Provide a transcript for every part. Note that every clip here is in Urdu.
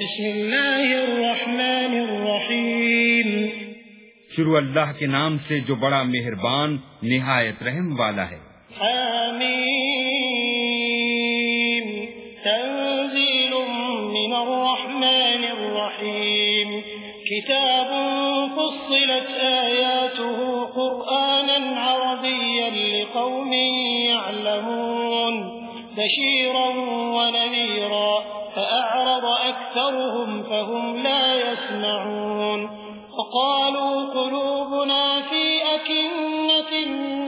بسم اللہ الرحمن الرحیم۔ شروع اللہ کے نام سے جو بڑا مہربان نہایت رحم والا ہے۔ حامیم۔ تنزیل من الرحمن الرحیم۔ کتاب فصلت آیاته قرآنا عربيا لقوم يعلمون بشيرا ونذيرا فأعرض أكثرهم فهم لا يسمعون وقالوا قلوبنا في أكنة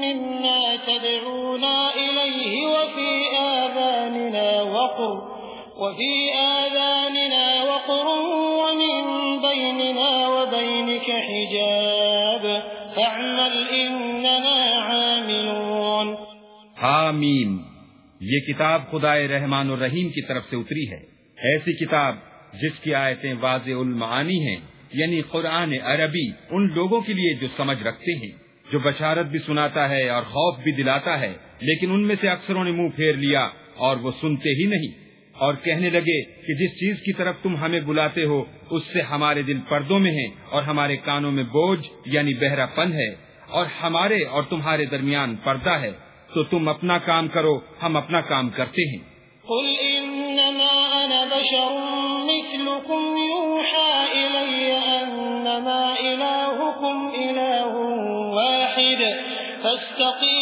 مما تدعونا إليه وفي آذاننا وقر وفي آذاننا وقر ومن بيننا وبينك حجاب فاعمل إننا عاملون حامیم یہ کتاب خدا رحمان الرحیم کی طرف سے اتری ہے۔ ایسی کتاب جس کی آیتیں واضح المعانی ہیں یعنی قرآن عربی، ان لوگوں کے لیے جو سمجھ رکھتے ہیں، جو بشارت بھی سناتا ہے اور خوف بھی دلاتا ہے، لیکن ان میں سے اکثروں نے منہ پھیر لیا اور وہ سنتے ہی نہیں۔ اور کہنے لگے کہ جس چیز کی طرف تم ہمیں بلاتے ہو، اس سے ہمارے دل پردوں میں ہیں اور ہمارے کانوں میں بوجھ یعنی بہرا پن ہے، اور ہمارے اور تمہارے درمیان پردہ ہے۔ تو تم اپنا کام کرو، ہم اپنا کام کرتے ہیں۔ قل انما انا بشر مثلكم يوحى إلي أنما إلهكم إله واحد فاستقيم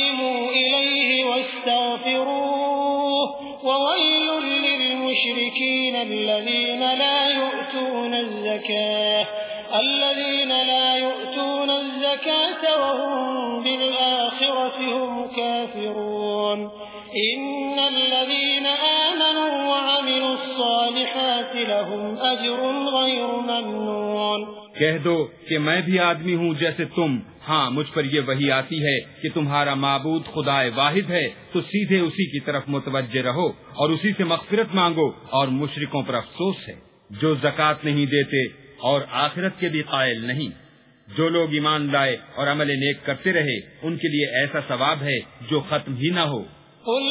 کہہ دو کہ میں بھی آدمی ہوں جیسے تم۔ ہاں مجھ پر یہ وہی آتی ہے کہ تمہارا معبود خدا واحد ہے، تو سیدھے اسی کی طرف متوجہ رہو اور اسی سے مغفرت مانگو اور مشرکوں پر افسوس ہے، جو زکوٰۃ نہیں دیتے اور آخرت کے بھی قائل نہیں۔ جو لوگ ایمان لائے اور عمل نیک کرتے رہے، ان کے لیے ایسا ثواب ہے جو ختم ہی نہ ہو۔ قل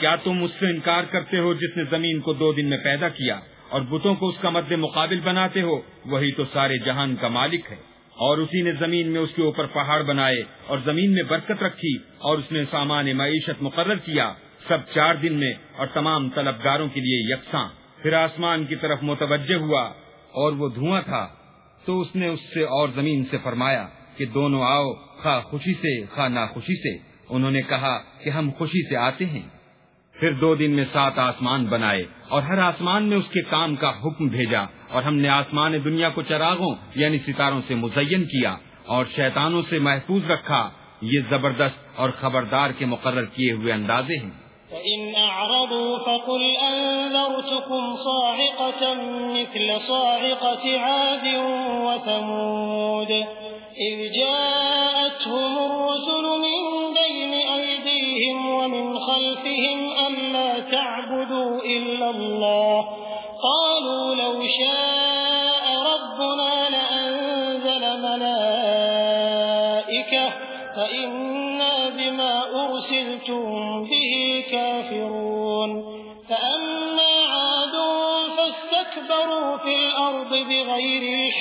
کیا تم اس سے انکار کرتے ہو جس نے زمین کو دو دن میں پیدا کیا اور بتوں کو اس کا مد مقابل بناتے ہو؟ وہی تو سارے جہان کا مالک ہے۔ اور اسی نے زمین میں اس کے اوپر پہاڑ بنائے اور زمین میں برکت رکھی اور اس نے سامان معیشت مقرر کیا سب چار دن میں اور تمام طلبگاروں کے لیے یکساں۔ پھر آسمان کی طرف متوجہ ہوا اور وہ دھواں تھا۔ تو اس نے اس سے اور زمین سے فرمایا کہ دونوں آؤ، خواہ خوشی سے، خواہ ناخوشی سے۔ انہوں نے کہا کہ ہم خوشی سے آتے ہیں۔ پھر دو دن میں سات آسمان بنائے اور ہر آسمان میں اس کے کام کا حکم بھیجا اور ہم نے آسمان دنیا کو چراغوں یعنی ستاروں سے مزین کیا اور شیطانوں سے محفوظ رکھا۔ یہ زبردست اور خبردار کے مقرر کیے ہوئے اندازے ہیں۔ فإن أعرضوا فقل أنذرتكم صاعقة مثل صاعقة عاد وثمود إذ جاءتهم الرسل من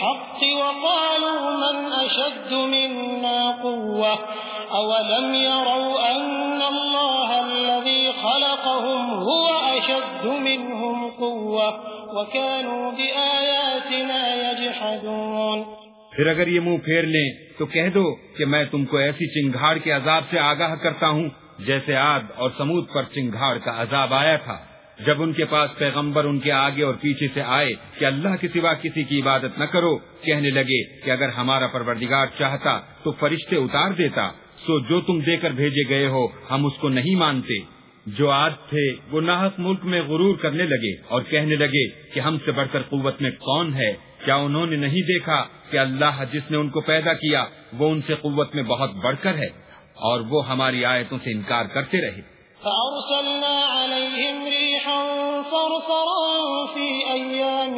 بالحق وقالوا من أشد منا قوة أولم يروا أن الله الذي خلقهم هو أشد منهم قوة وكانوا بآياتنا يجحدون پھر اگر یہ منہ پھیر لیں تو کہہ دو کہ میں تم کو ایسی چنگھاڑ کے عذاب سے آگاہ کرتا ہوں جیسے آد اور سمود پر چنگھاڑ کا عذاب آیا تھا۔ جب ان کے پاس پیغمبر ان کے آگے اور پیچھے سے آئے کہ اللہ کے سوا کسی کی عبادت نہ کرو، کہنے لگے کہ اگر ہمارا پروردگار چاہتا تو فرشتے اتار دیتا، سو جو تم دے کر بھیجے گئے ہو، ہم اس کو نہیں مانتے۔ جو آج تھے، وہ ناحق ملک میں غرور کرنے لگے اور کہنے لگے کہ ہم سے بڑھ کر قوت میں کون ہے؟ کیا انہوں نے نہیں دیکھا کہ اللہ جس نے ان کو پیدا کیا، وہ ان سے قوت میں بہت بڑھ کر ہے اور وہ ہماری آیتوں سے انکار کرتے رہے۔ فأرسلنا عليهم ريحا صرصرا في أيام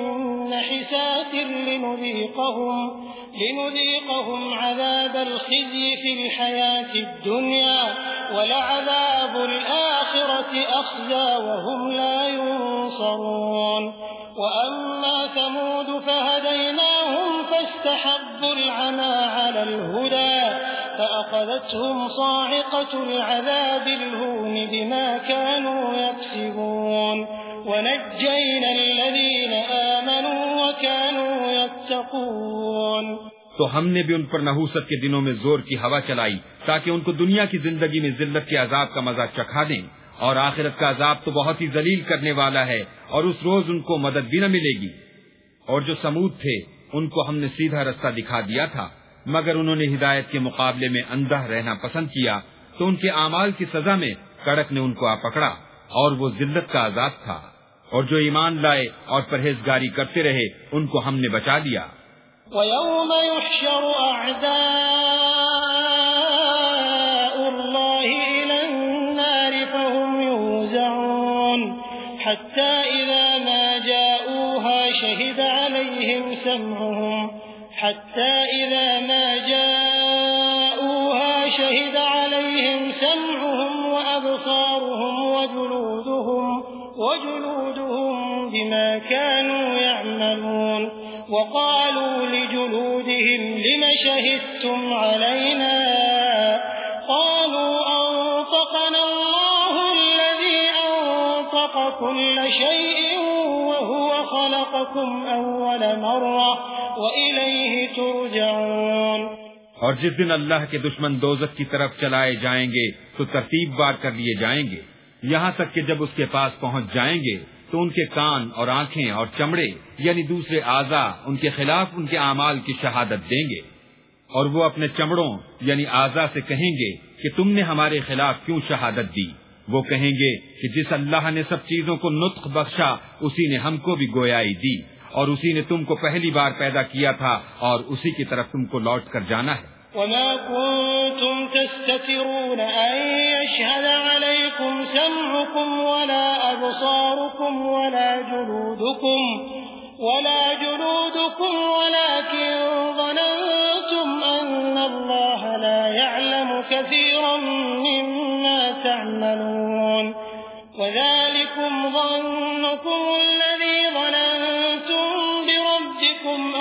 نحسات لنذيقهم, لنذيقهم عذاب الخزي في الحياة الدنيا ولعذاب الآخرة أخزى وهم لا ينصرون وأما ثمود فهديناهم فاستحبوا العمى على الهدى فأخذتهم صاعقة العذاب الهون بما كانوا يكسبون. ونجينا الذين آمنوا وكانوا يتقون. تو ہم نے بھی ان پر نحوست کے دنوں میں زور کی ہوا چلائی تاکہ ان کو دنیا کی زندگی میں ذلت کے عذاب کا مزہ چکھا دیں اور آخرت کا عذاب تو بہت ہی ذلیل کرنے والا ہے اور اس روز ان کو مدد بھی نہ ملے گی۔ اور جو سمود تھے، ان کو ہم نے سیدھا رستہ دکھا دیا تھا۔ مگر انہوں نے ہدایت کے مقابلے میں اندھا رہنا پسند کیا تو ان کے اعمال کی سزا میں کڑک نے ان کو آ پکڑا اور وہ ذلت کا آزاد تھا۔ اور جو ایمان لائے اور پرہیزگاری کرتے رہے، ان کو ہم نے بچا لیا۔ وَيَوْمَ يُحْشَرُ أَعْدَاءُ اللَّهِ إِلَى النَّارِ فَهُمْ يُوزَعُونَ حَتَّى إِذَا مَا جَاءُوهَا شَهِدَ عَلَيْهِمْ سَمْعُهُمْ وأبصارهم وجلودهم, وجلودهم بما كانوا يعملون. وقالوا لجلودهم لم شهدتم علينا؟ قالوا أنطقنا الله الذي أنطق كل شيء وهو خلقكم أول مرة وإليه ترجعون. اور جس دن اللہ کے دشمن دوزت کی طرف چلائے جائیں گے، تو ترتیب بار کر لیے جائیں گے۔ یہاں تک کہ جب اس کے پاس پہنچ جائیں گے، تو ان کے کان اور آنکھیں اور چمڑے یعنی دوسرے اعضا ان کے خلاف ان کے اعمال کی شہادت دیں گے۔ اور وہ اپنے چمڑوں یعنی اعضا سے کہیں گے کہ تم نے ہمارے خلاف کیوں شہادت دی؟ وہ کہیں گے کہ جس اللہ نے سب چیزوں کو نطق بخشا، اسی نے ہم کو بھی گویائی دی۔ اور اسی نے تم کو پہلی بار پیدا کیا تھا اور اسی کی طرف تم کو لوٹ کر جانا ہے۔ وما كنتم تستترون أن يشهد عليكم سمعكم ولا أبصاركم ولا جلودكم ولا جلودكم ولكن ظننتم أن الله لا يعلم كثيرا مما تعملون وذلكم ظنكم الذي ظننتم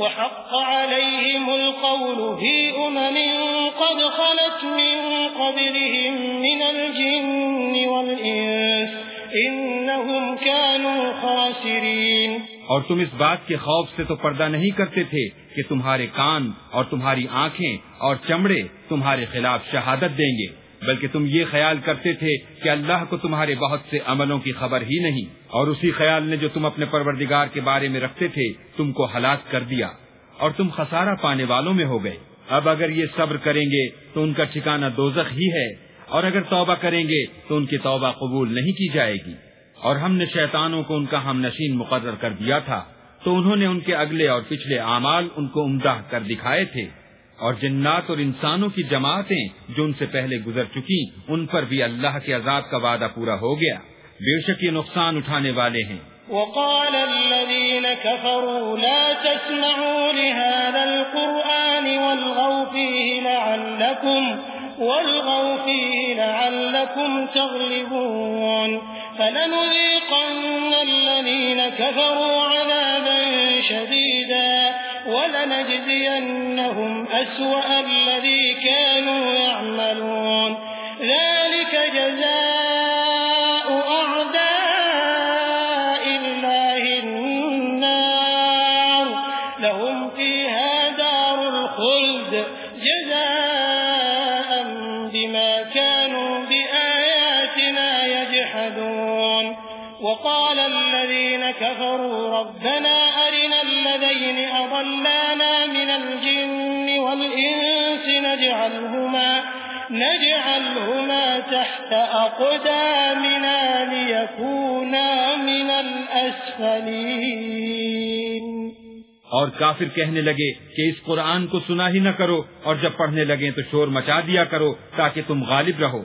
وحق عليهم القول في أمم قد خلت من قبلهم من الجن والإنس إنهم كانوا خاسرين. اور تم اس بات کے خوف سے تو پردہ نہیں کرتے تھے کہ تمہارے کان اور تمہاری آنکھیں اور چمڑے تمہارے خلاف شہادت دیں گے۔ بلکہ تم یہ خیال کرتے تھے کہ اللہ کو تمہارے بہت سے عملوں کی خبر ہی نہیں۔ اور اسی خیال نے جو تم اپنے پروردگار کے بارے میں رکھتے تھے، تم کو ہلاک کر دیا۔ اور تم خسارہ پانے والوں میں ہو گئے۔ اب اگر یہ صبر کریں گے، تو ان کا ٹھکانہ دوزخ ہی ہے۔ اور اگر توبہ کریں گے، تو ان کی توبہ قبول نہیں کی جائے گی۔ اور ہم نے شیطانوں کو ان کا ہم نشین مقرر کر دیا تھا۔ تو انہوں نے ان کے اگلے اور پچھلے اعمال ان کو عمدہ کر دکھائے تھے۔ اور جنات اور انسانوں کی جماعتیں جو ان سے پہلے گزر چکی ان پر بھی اللہ کے عذاب کا وعدہ پورا ہو گیا۔ بے شک یہ نقصان اٹھانے والے ہیں۔ وقال الذين كفروا لا تسمعوا لهذا القرآن والغوا فيه لعلكم والغوا فيه لعلكم تغلبون. فلنذيقن الذين كفروا عذابا شديدا. ولنجزينهم أسوأ الذي كانوا يعملون. نجعلهما تحت أقدامنا ليكونا من الأسفلين. اور کافر کہنے لگے کہ اس قرآن کو سنا ہی نہ کرو، اور جب پڑھنے لگے تو شور مچا دیا کرو تاکہ تم غالب رہو۔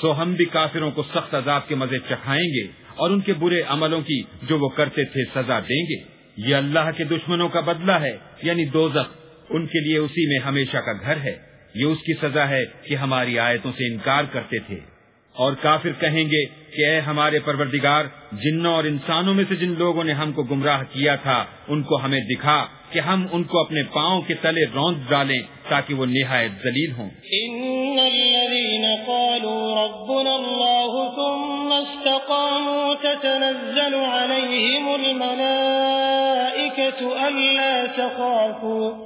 سو ہم بھی کافروں کو سخت عذاب کے مزے چکھائیں گے اور ان کے برے عملوں کی جو وہ کرتے تھے سزا دیں گے۔ یہ اللہ کے دشمنوں کا بدلہ ہے یعنی دوزخ۔ ان کے لیے اسی میں ہمیشہ کا گھر ہے۔ یہ اس کی سزا ہے کہ ہماری آیتوں سے انکار کرتے تھے۔ اور کافر کہیں گے کہ اے ہمارے پروردگار، جنوں اور انسانوں میں سے جن لوگوں نے ہم کو گمراہ کیا تھا، ان کو ہمیں دکھا کہ ہم ان کو اپنے پاؤں کے تلے روند ڈالیں تاکہ وہ نہایت ذلیل ہوں۔ إن الذين قالوا ربنا الله ثم استقاموا تتنزل عليهم الملائكة ألا تخافوا.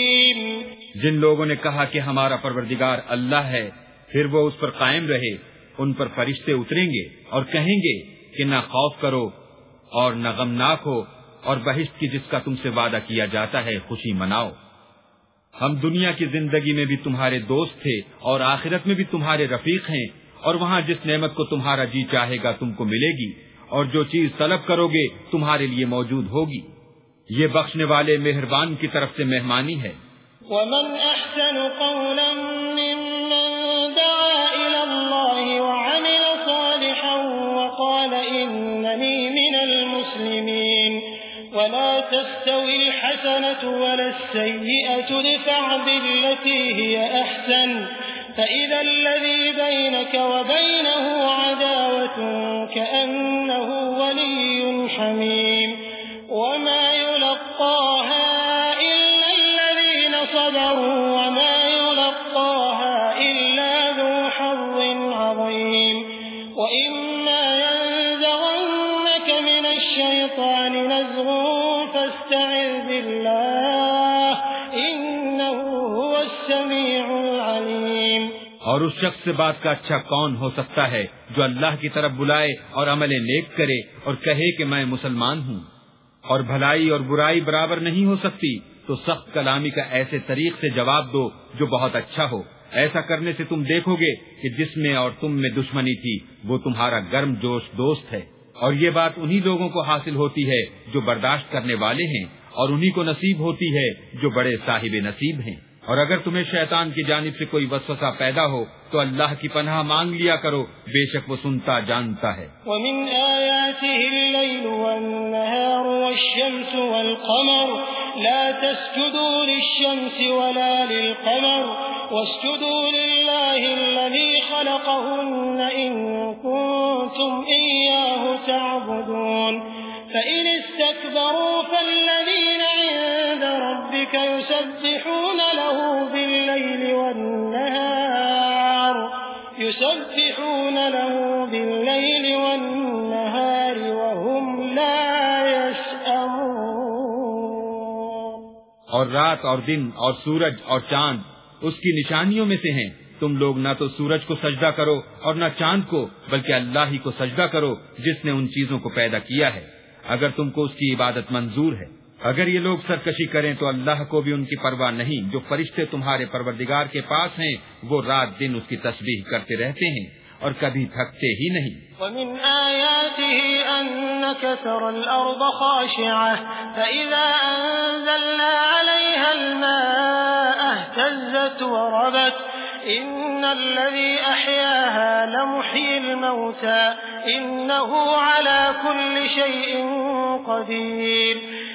جن لوگوں نے کہا کہ ہمارا پروردگار اللہ ہے، پھر وہ اس پر قائم رہے، ان پر فرشتے اتریں گے اور کہیں گے کہ نہ خوف کرو اور نہ غمناک ہو اور بہشت کی جس کا تم سے وعدہ کیا جاتا ہے، خوشی مناؤ۔ ہم دنیا کی زندگی میں بھی تمہارے دوست تھے اور آخرت میں بھی تمہارے رفیق ہیں اور وہاں جس نعمت کو تمہارا جی چاہے گا تم کو ملے گی اور جو چیز طلب کرو گے تمہارے لیے موجود ہوگی۔ یہ بخشنے والے مہربان کی طرف سے مہمانی ہے۔ ومن أحسن قولا ممن دعا إلى الله وعمل صالحا وقال إنني من المسلمين ولا تستوي الحسنة ولا السيئة دفع بالتي هي أحسن فإذا الذي بينك وبينه عداوة كأنه اس شخص سے بات کا اچھا کون ہو سکتا ہے جو اللہ کی طرف بلائے اور عمل نیک کرے اور کہے کہ میں مسلمان ہوں؟ اور بھلائی اور برائی برابر نہیں ہو سکتی، تو سخت کلامی کا ایسے طریق سے جواب دو جو بہت اچھا ہو۔ ایسا کرنے سے تم دیکھو گے کہ جس میں اور تم میں دشمنی تھی، وہ تمہارا گرم جوش دوست ہے۔ اور یہ بات انہی لوگوں کو حاصل ہوتی ہے جو برداشت کرنے والے ہیں، اور انہی کو نصیب ہوتی ہے جو بڑے صاحب نصیب ہیں۔ اور اگر تمہیں شیطان کی جانب سے کوئی وسوسہ پیدا ہو، تو اللہ کی پناہ مانگ لیا کرو، بے شک وہ سنتا جانتا ہے۔ ومن آياته الليل والنهار والشمس والقمر، لا تسجدوا للشمس ولا للقمر، واسجدوا لله الذي خلقهن إن كنتم إياه تعبدون. فإن استكبروا فالذين عند ربك يسبحون يسبحون له بالليل والنهار وهم لا يسأمون اور رات اور دن اور سورج اور چاند اس کی نشانیوں میں سے ہیں۔ تم لوگ نہ تو سورج کو سجدہ کرو اور نہ چاند کو، بلکہ اللہ ہی کو سجدہ کرو جس نے ان چیزوں کو پیدا کیا ہے۔ اگر تم کو اس کی عبادت منظور ہے۔ اگر یہ لوگ سرکشی کریں تو اللہ کو بھی ان کی پرواہ نہیں۔ جو فرشتے تمہارے پروردگار کے پاس ہیں، وہ رات دن اس کی تسبیح کرتے رہتے ہیں اور کبھی تھکتے ہی نہیں۔ ومن آياته أنك ترى الأرض خاشعة فإذا أنزلنا عليها الماء اهتزت وربت إن الذي أحياها لمحيي الموتى إنه على كل شيء قدير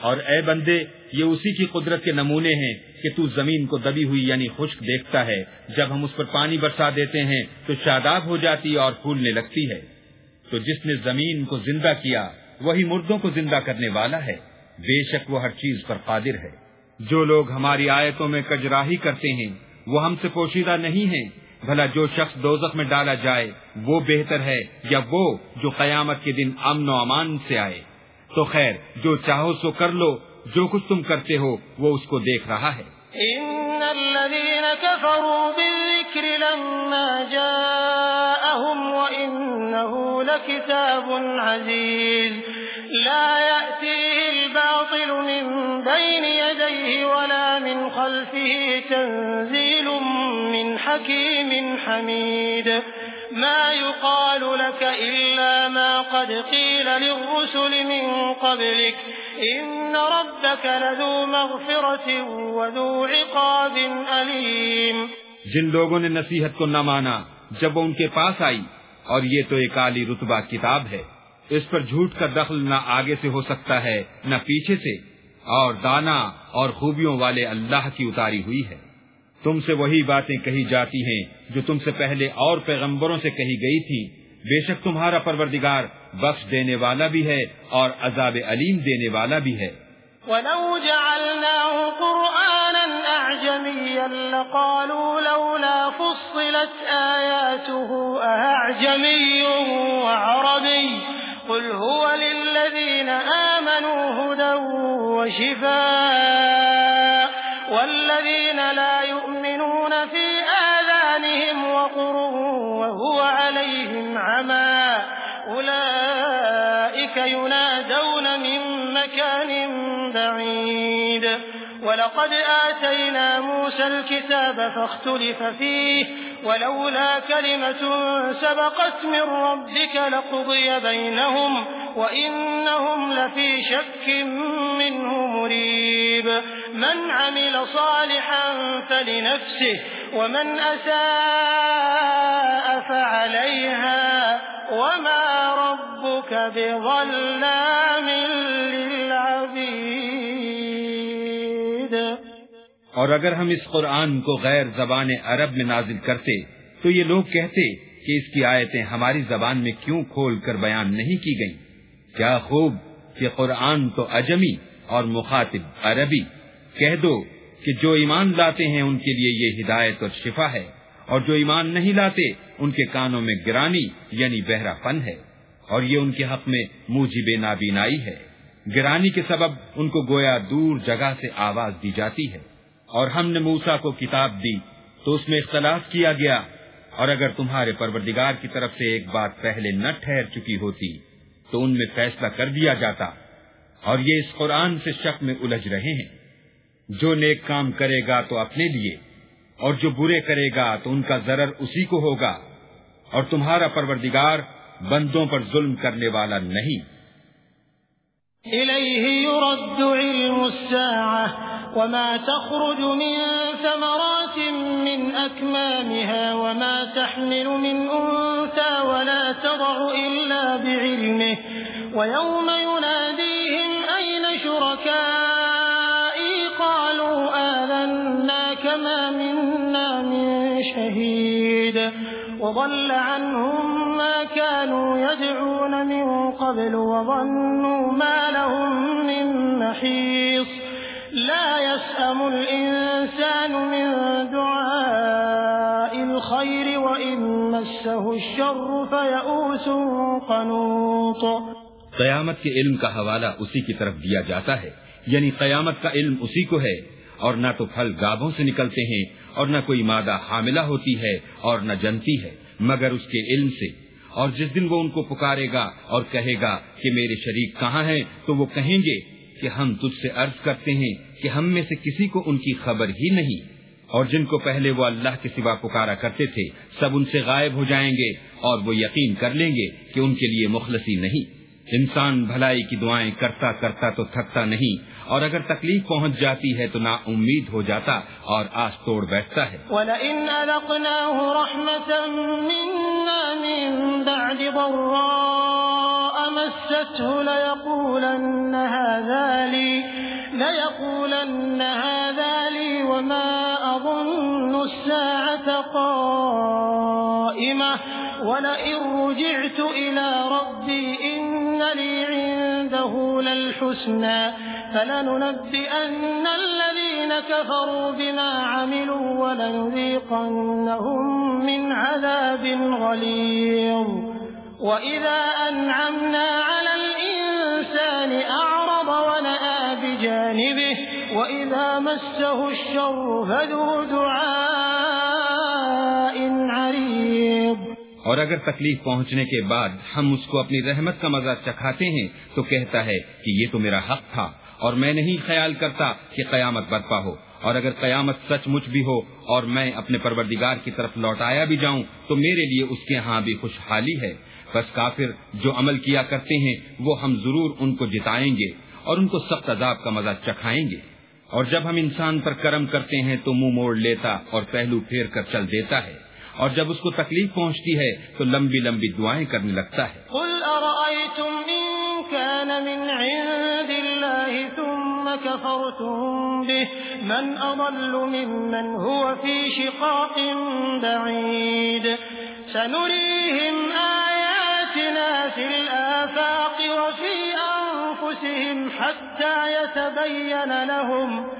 اور اے بندے، یہ اسی کی قدرت کے نمونے ہیں کہ تو زمین کو دبی ہوئی یعنی خشک دیکھتا ہے۔ جب ہم اس پر پانی برسا دیتے ہیں تو شاداب ہو جاتی اور پھولنے لگتی ہے۔ تو جس نے زمین کو زندہ کیا، وہی مردوں کو زندہ کرنے والا ہے۔ بے شک وہ ہر چیز پر قادر ہے۔ جو لوگ ہماری آیتوں میں کجراہی کرتے ہیں، وہ ہم سے پوشیدہ نہیں ہیں۔ بھلا جو شخص دوزخ میں ڈالا جائے، وہ بہتر ہے، یا وہ جو قیامت کے دن امن و امان سے آئے۔ تو خیر، جو چاہو سو کر لو، جو کچھ تم کرتے ہو، وہ اس کو دیکھ رہا ہے۔ ان الذين كفروا بالذكر لما جاءهم وانه لكتاب عزيز لا ياتيه الباطل من بين يديه ولا من خلفه تنزيل من حكيم حميد ما يقال لك إلا ما قد قيل للرسل من قبلك. إن ربك لذو مغفرة وذو عقاب أليم. جن لوگوں نے نصیحت کو نہ مانا، جب وہ ان کے پاس آئی، اور یہ تو ایک عالی رتبہ کتاب ہے۔ اس پر جھوٹ کا دخل نہ آگے سے ہو سکتا ہے، نہ پیچھے سے، اور دانا اور خوبیوں والے اللہ کی اتاری ہوئی ہے۔ تم سے وہی باتیں کہی جاتی ہیں جو تم سے پہلے اور پیغمبروں سے کہی گئی تھی۔ بے شک تمہارا پروردگار بخش دینے والا بھی ہے اور عذاب علیم دینے والا بھی ہے۔ وَلَوْ جَعَلْنَاهُ قُرْآنًا أَعْجَمِيًّا لَقَالُوا لَوْلَا فُصِّلَتْ آيَاتُهُ أَعْجَمِيٌّ وَعَرَبِيٌّ قُلْ هُوَ لِلَّذِينَ آمَنُوا هُدًى وَشِفَاءٌ والذين لا يؤمنون في آذانهم وقر وهو عليهم عمى أولئك ينادون من مكان بعيد ولقد آتينا موسى الكتاب فاختلف فيه ولولا كلمة سبقت من ربك لقضي بينهم وإنهم لفي شك منه مريب من عمل صالحا فلنفسه، ومن أساء فعليها، وما ربك بظلام للعبيد. اور اگر ہم اس قرآن کو غیر زبان عرب میں نازل کرتے، تو یہ لوگ کہتے کہ اس کی آیتیں ہماری زبان میں کیوں کھول کر بیان نہیں کی گئیں؟ کیا خوب کہ قرآن تو اجمی اور مخاطب عربی کہہ دو کہ جو ایمان لاتے ہیں ان کے لیے یہ ہدایت اور شفا ہے، اور جو ایمان نہیں لاتے، ان کے کانوں میں گرانی یعنی بہرا پن ہے، اور یہ ان کے حق میں موجب نابینائی ہے۔ گرانی کے سبب ان کو گویا دور جگہ سے آواز دی جاتی ہے۔ اور ہم نے موسا کو کتاب دی، تو اس میں اختلاف کیا گیا۔ اور اگر تمہارے پروردگار کی طرف سے ایک بات پہلے نہ ٹھہر چکی ہوتی، تو ان میں فیصلہ کر دیا جاتا۔ اور یہ اس قرآن سے شک میں الجھ رہے ہیں۔ جو نیک کام کرے گا تو اپنے لیے، اور جو برے کرے گا تو ان کا ضرر اسی کو ہوگا، اور تمہارا پروردگار بندوں پر ظلم کرنے والا نہیں۔ يرد علم الساعة، وما تخرج من ثمرات من أكمامها، وما تحمل من أنثى، ولا تضع إلا بعلمه، ويوم يناديهم أين شركائي قالوا آذنا كما منا من شهيد وضل عنهم ما كانوا يدعون من قبل وظنوا ما لهم من محيص لا يسأم الإنسان من دعاء الخير وإن مسه الشر فيئوس قنوط قیامت کے علم کا حوالہ اسی کی طرف دیا جاتا ہے یعنی قیامت کا علم اسی کو ہے اور نہ تو پھل گابوں سے نکلتے ہیں اور نہ کوئی مادہ حاملہ ہوتی ہے اور نہ جنتی ہے، مگر اس کے علم سے۔ اور جس دن وہ ان کو پکارے گا اور کہے گا کہ میرے شریک کہاں ہیں، تو وہ کہیں گے کہ ہم تجھ سے عرض کرتے ہیں کہ ہم میں سے کسی کو ان کی خبر ہی نہیں۔ اور جن کو پہلے وہ اللہ کے سوا پکارا کرتے تھے، سب ان سے غائب ہو جائیں گے اور وہ یقین کر لیں گے کہ ان کے لیے مخلصی نہیں۔ انسان بھلائی کی دعائیں کرتا کرتا تو تھکتا نہیں اور اگر تکلیف پہنچ جاتی ہے تو نا امید ہو جاتا اور آس توڑ بیٹھتا ہے۔ وَلَئِنْ أَذَقْنَاهُ رَحْمَةً مِنَّا مِن بَعْدِ ضَرَّاءَ مَسَّتْهُ لَيَقُولَنَّ هَذَا لِي، لَيَقُولَنَّ هَذَا لِي وَمَا أَظُنُّ السَّاعَةَ قَائِمَةً، وَلَئِن رُّجِعْتُ إِلَى رَبِّي إِنَّ لِي عِندَهُ لَلْحُسْنَى۔ فلننبئن الذين كفروا بما عملوا ولنذيقنهم من عذاب غليظ وإذا أنعمنا على الإنسان أعرض ونأى بجانبه وإذا مسه الشر فذو دعاء عريض اور اگر تکلیف پہنچنے کے بعد ہم اس کو اپنی رحمت کا مزہ چکھاتے ہیں تو کہتا ہے کہ یہ تو میرا حق تھا۔ اور میں نہیں خیال کرتا کہ قیامت برپا ہو۔ اور اگر قیامت سچ مچ بھی ہو اور میں اپنے پروردگار کی طرف لوٹایا بھی جاؤں، تو میرے لیے اس کے ہاں بھی خوشحالی ہے۔ بس کافر جو عمل کیا کرتے ہیں، وہ ہم ضرور ان کو جتائیں گے اور ان کو سخت عذاب کا مزہ چکھائیں گے۔ اور جب ہم انسان پر کرم کرتے ہیں، تو منہ موڑ لیتا اور پہلو پھیر کر چل دیتا ہے۔ اور جب اس کو تکلیف پہنچتی ہے، تو لمبی لمبی دعائیں کرنے لگتا ہے۔ كان ثم كفرتم به. من أضل ممن هو في شقاق بعيد. سنريهم آياتنا في الآفاق وفي أنفسهم حتى يتبين لهم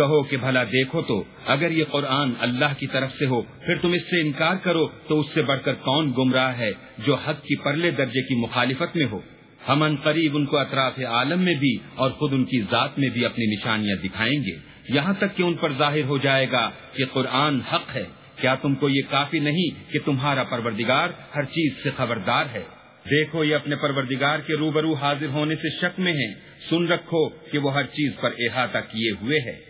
کہو کہ بھلا دیکھو تو، اگر یہ قرآن اللہ کی طرف سے ہو، پھر تم اس سے انکار کرو تو اس سے بڑھ کر کون گمراہ ہے جو حق کی پرلے درجے کی مخالفت میں ہو؟ ہم ان قریب ان کو اطراف عالم میں بھی اور خود ان کی ذات میں بھی اپنی نشانیاں دکھائیں گے۔ یہاں تک کہ ان پر ظاہر ہو جائے گا کہ قرآن حق ہے۔ کیا تم کو یہ کافی نہیں کہ تمہارا پروردگار ہر چیز سے خبردار ہے؟ دیکھو، یہ اپنے پروردگار کے روبرو حاضر ہونے سے شک میں ہیں۔ سن رکھو کہ وہ ہر چیز پر احاطہ کیے ہوئے ہے۔